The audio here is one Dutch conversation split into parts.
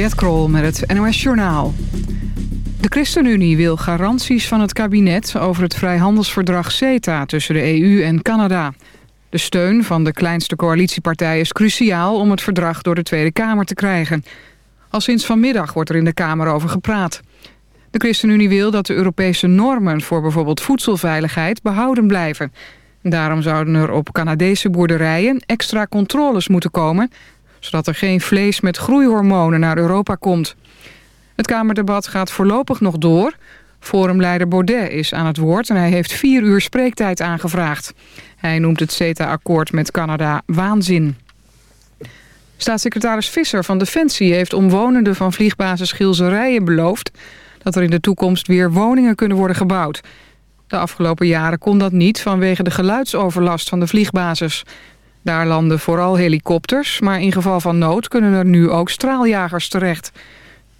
Mariette Krol met het NOS Journaal. De ChristenUnie wil garanties van het kabinet over het vrijhandelsverdrag CETA tussen de EU en Canada. De steun van de kleinste coalitiepartij is cruciaal om het verdrag door de Tweede Kamer te krijgen. Al sinds vanmiddag wordt er in de Kamer over gepraat. De ChristenUnie wil dat de Europese normen voor bijvoorbeeld voedselveiligheid behouden blijven. Daarom zouden er op Canadese boerderijen extra controles moeten komen zodat er geen vlees met groeihormonen naar Europa komt. Het Kamerdebat gaat voorlopig nog door. Forumleider Baudet is aan het woord en hij heeft vier uur spreektijd aangevraagd. Hij noemt het CETA-akkoord met Canada waanzin. Staatssecretaris Visser van Defensie heeft omwonenden van vliegbasis Gilserijen beloofd... dat er in de toekomst weer woningen kunnen worden gebouwd. De afgelopen jaren kon dat niet vanwege de geluidsoverlast van de vliegbasis. Daar landen vooral helikopters, maar in geval van nood kunnen er nu ook straaljagers terecht.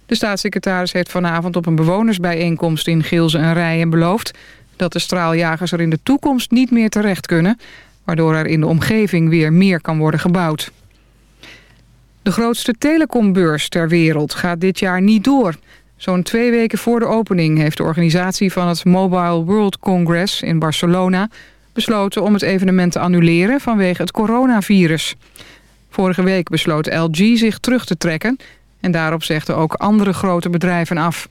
De staatssecretaris heeft vanavond op een bewonersbijeenkomst in Gilze en Rijen beloofd dat de straaljagers er in de toekomst niet meer terecht kunnen, waardoor er in de omgeving weer meer kan worden gebouwd. De grootste telecombeurs ter wereld gaat dit jaar niet door. Zo'n twee weken voor de opening heeft de organisatie van het Mobile World Congress in Barcelona besloten om het evenement te annuleren vanwege het coronavirus. Vorige week besloot LG zich terug te trekken en daarop zegden ook andere grote bedrijven af.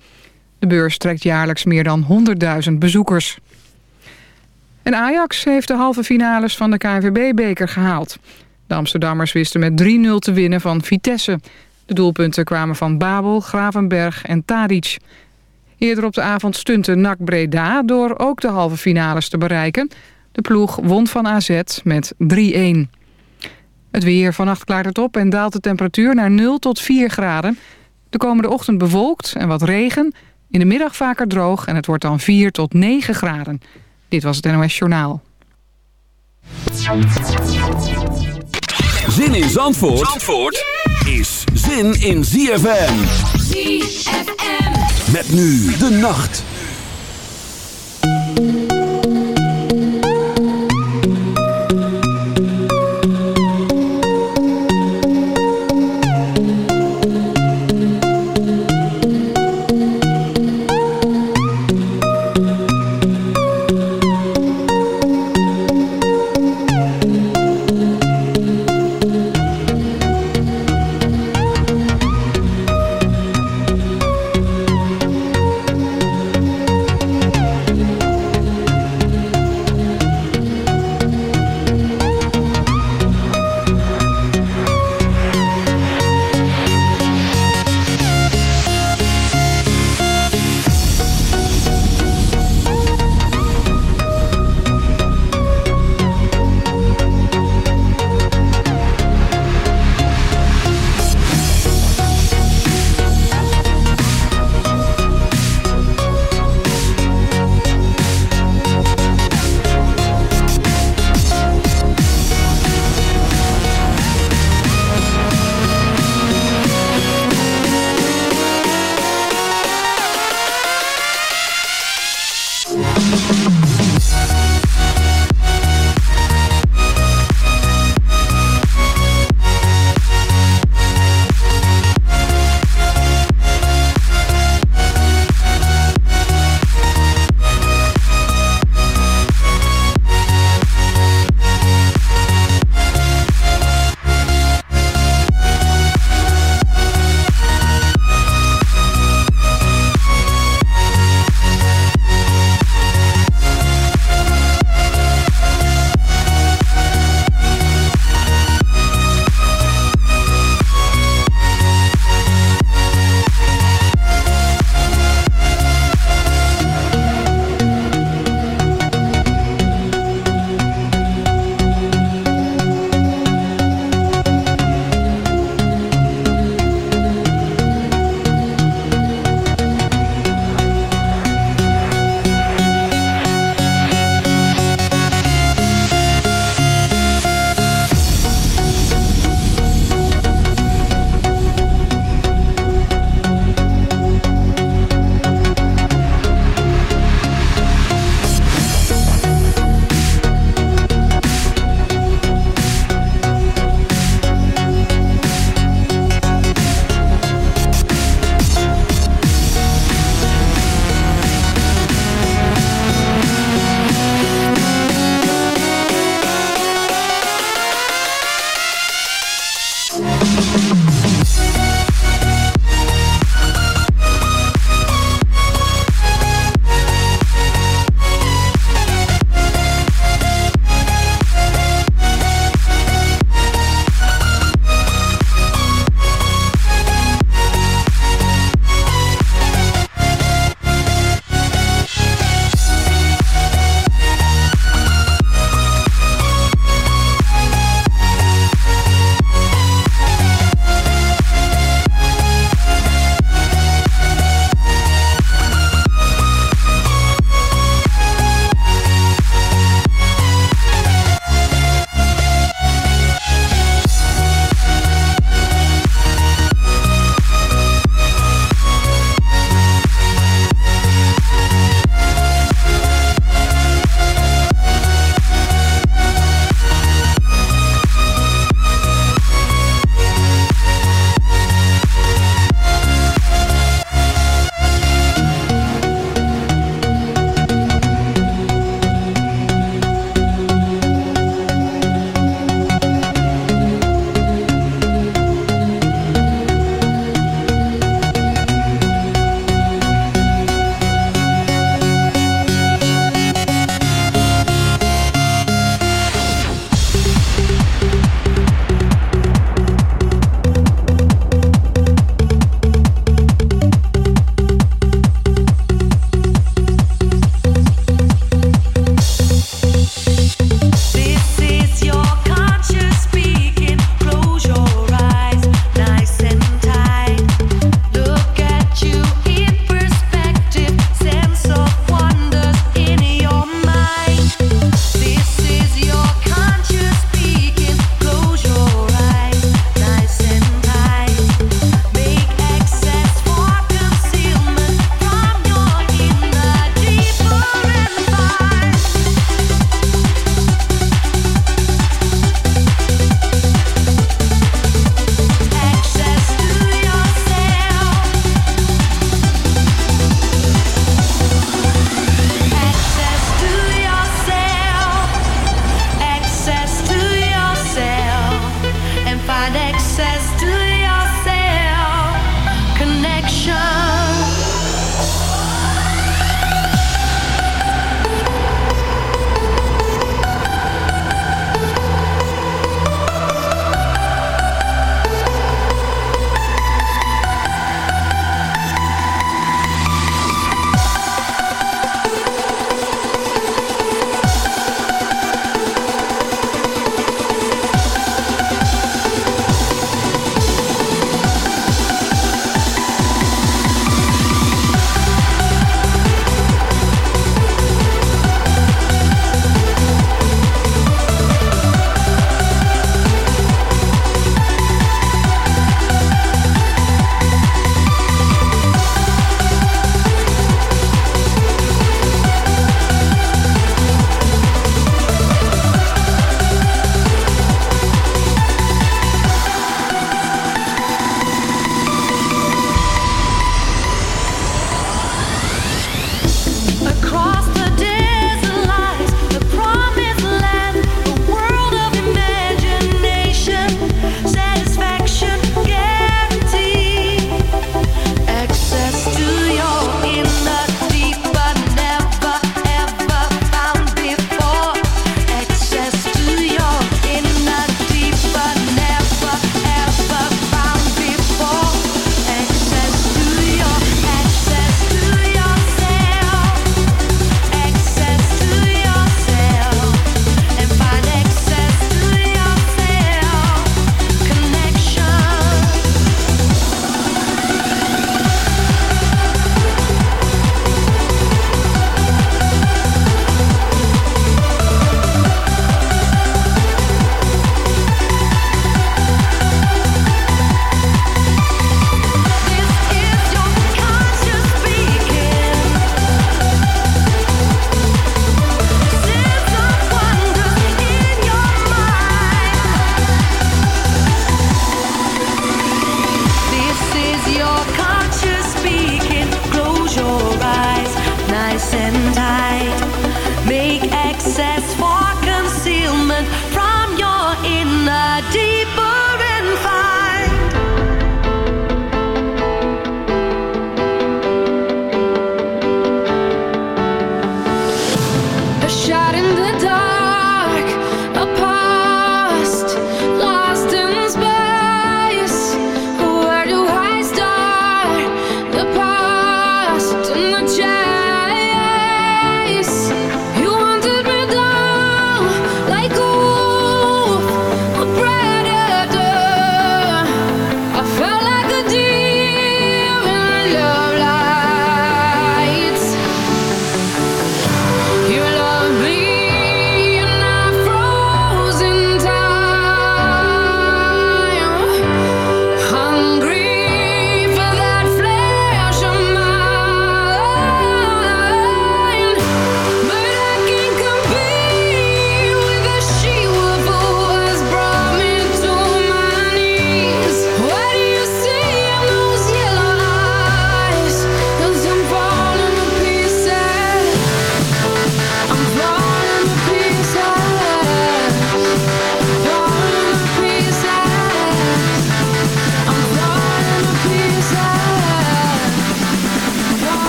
De beurs trekt jaarlijks meer dan 100.000 bezoekers. En Ajax heeft de halve finales van de KNVB-beker gehaald. De Amsterdammers wisten met 3-0 te winnen van Vitesse. De doelpunten kwamen van Babel, Gravenberg en Tadic. Eerder op de avond stunte NAC Breda door ook de halve finales te bereiken... De ploeg won van AZ met 3-1. Het weer vannacht klaart het op en daalt de temperatuur naar 0 tot 4 graden. De komende ochtend bewolkt en wat regen. In de middag vaker droog en het wordt dan 4 tot 9 graden. Dit was het NOS Journaal. Zin in Zandvoort, Zandvoort is zin in ZFM. ZFM. Met nu de nacht.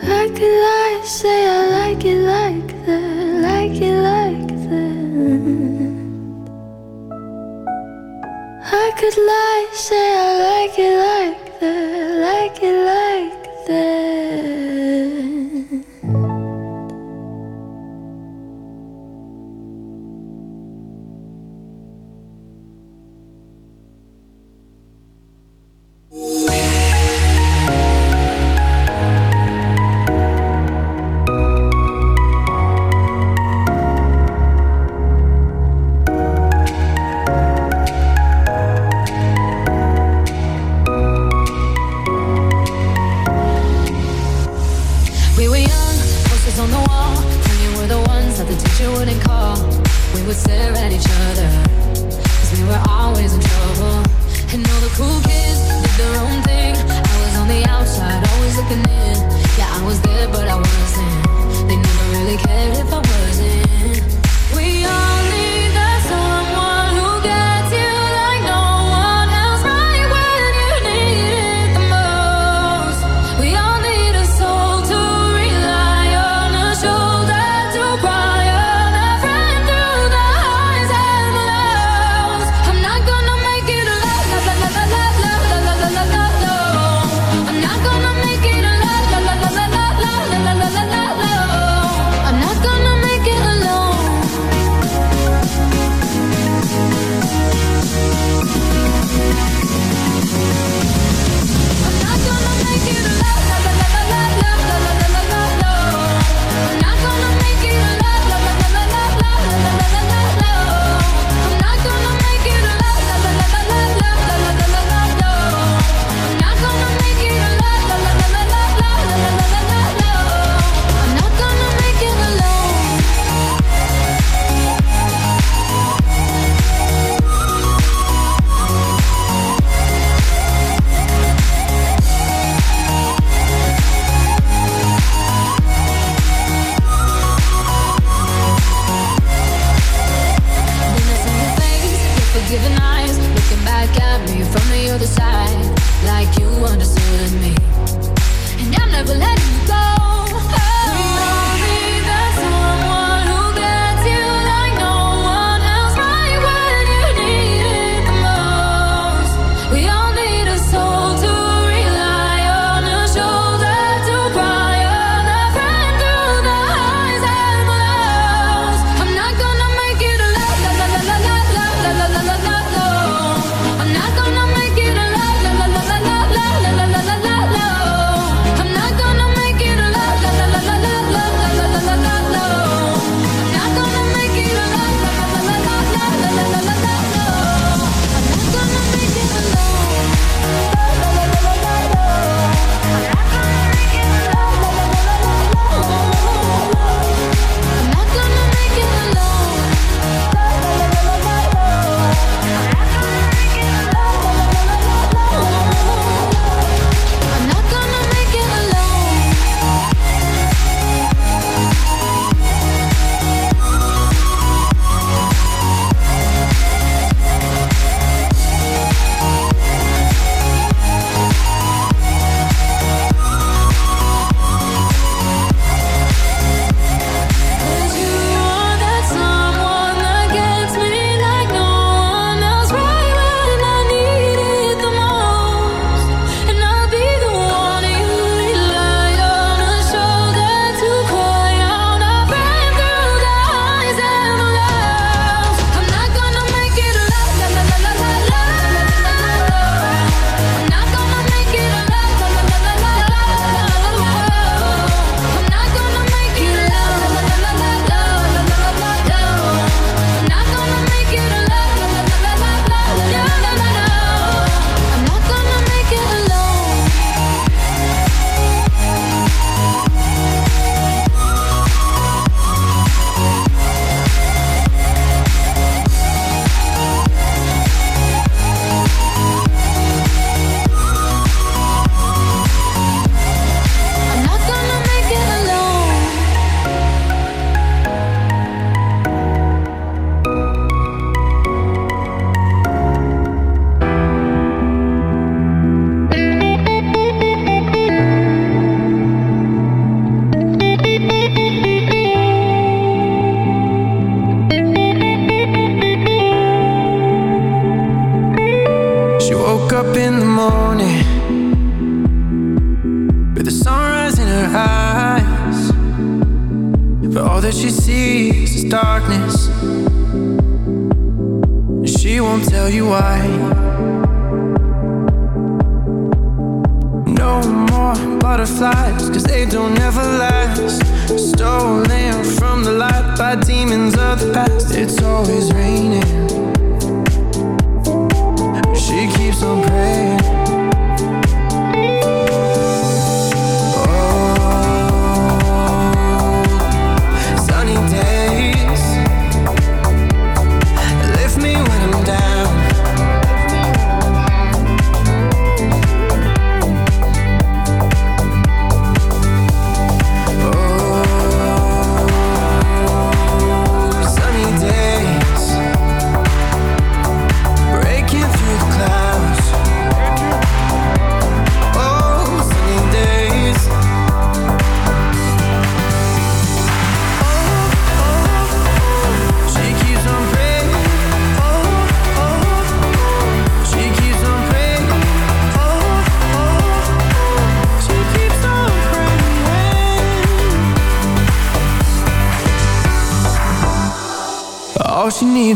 Like could I say I like it like that, like it like that. I could lie, say.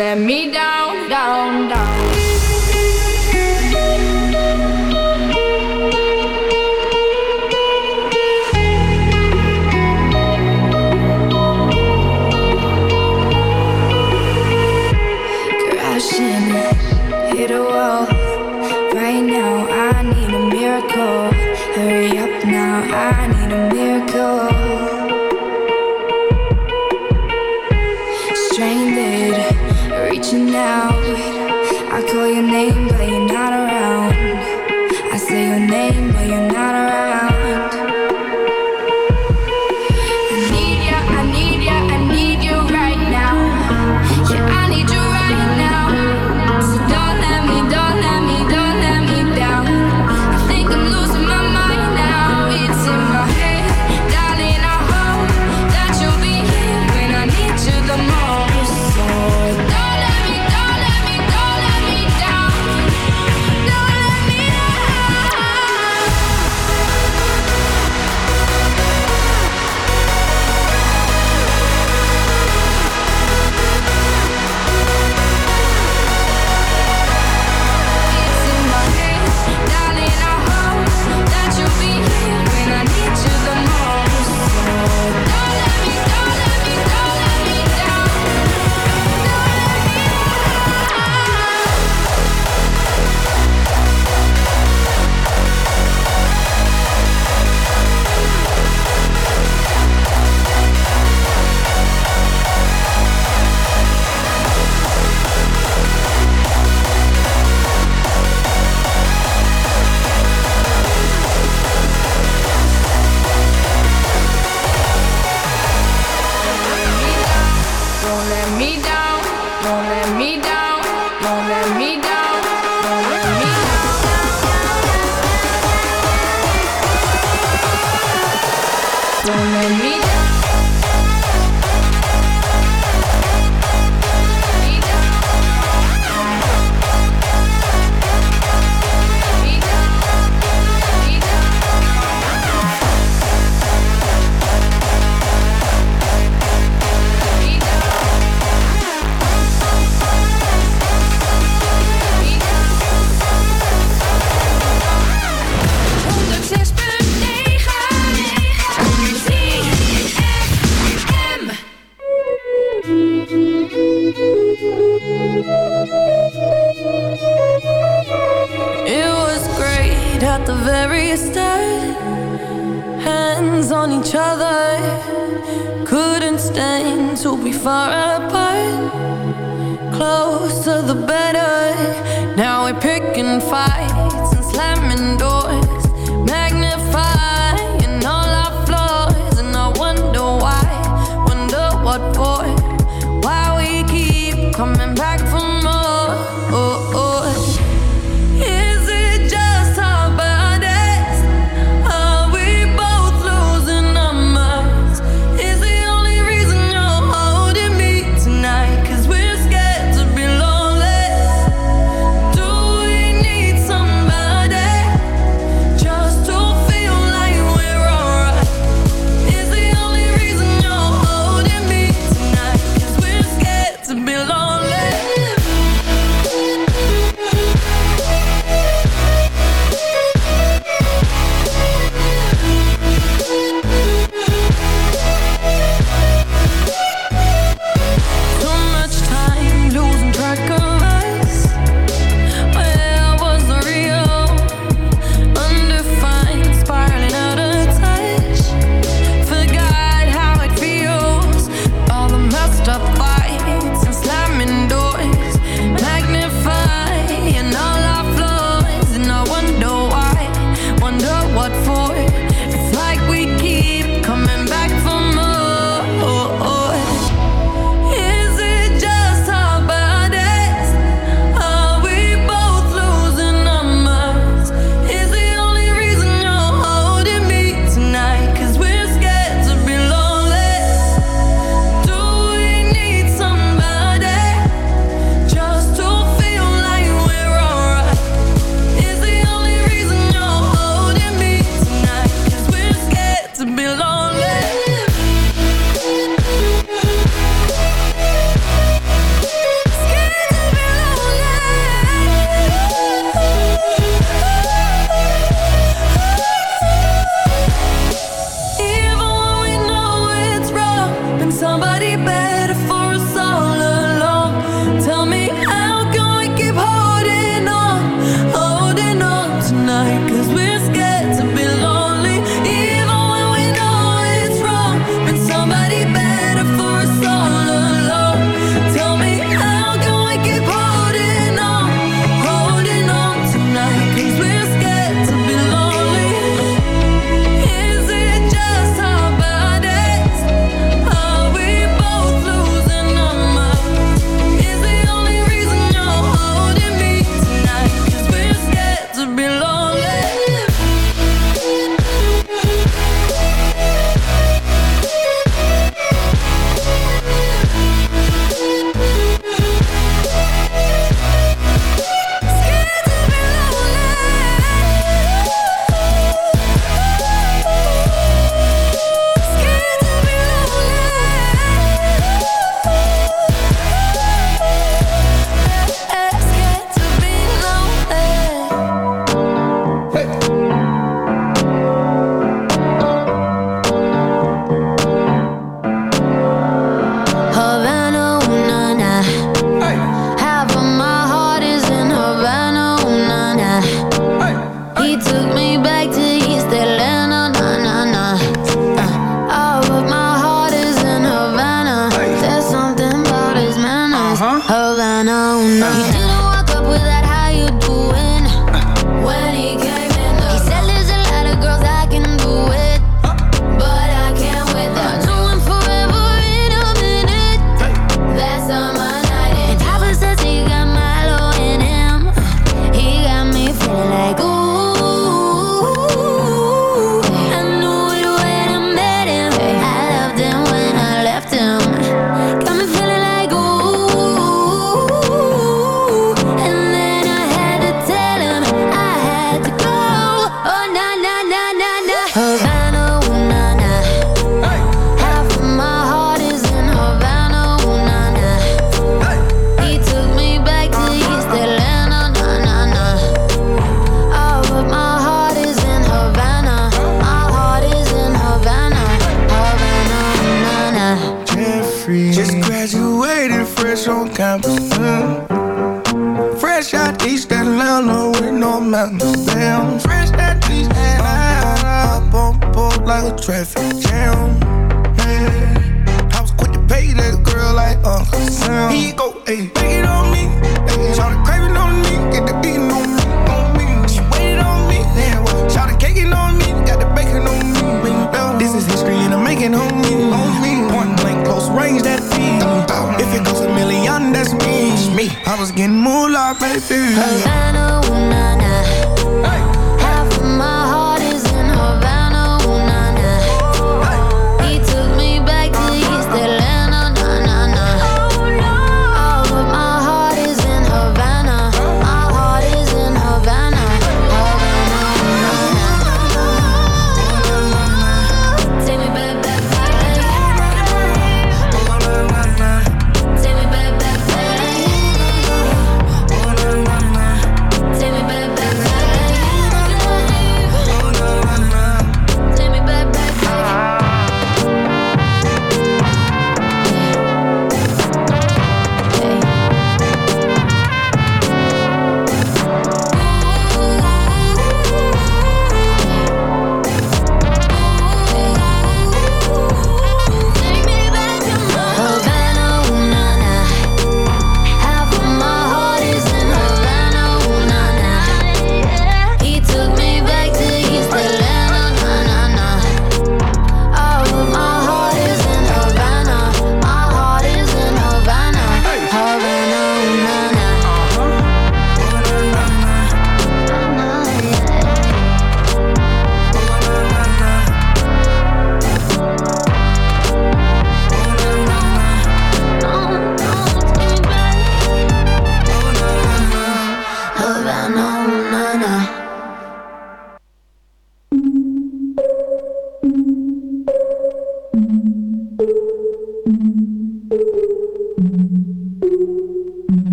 Let me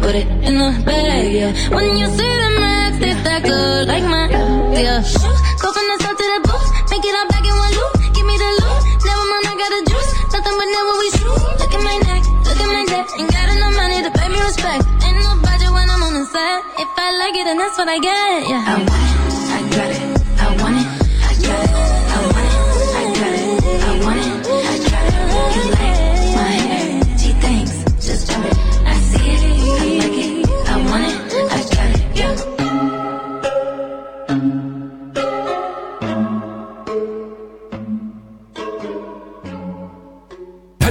put it in the bag, yeah. When you see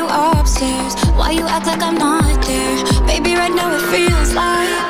You upstairs. Why you act like I'm not there? Baby, right now it feels like